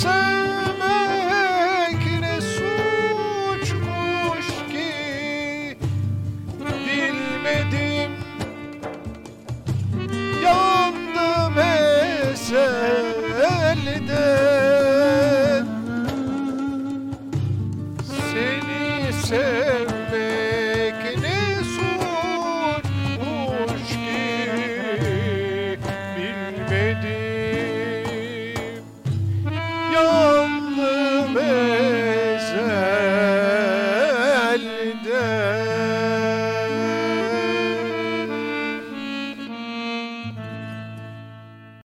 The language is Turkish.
sevmek ne suçmuş ki? Bilmedim. Yandım ezelden Seni sev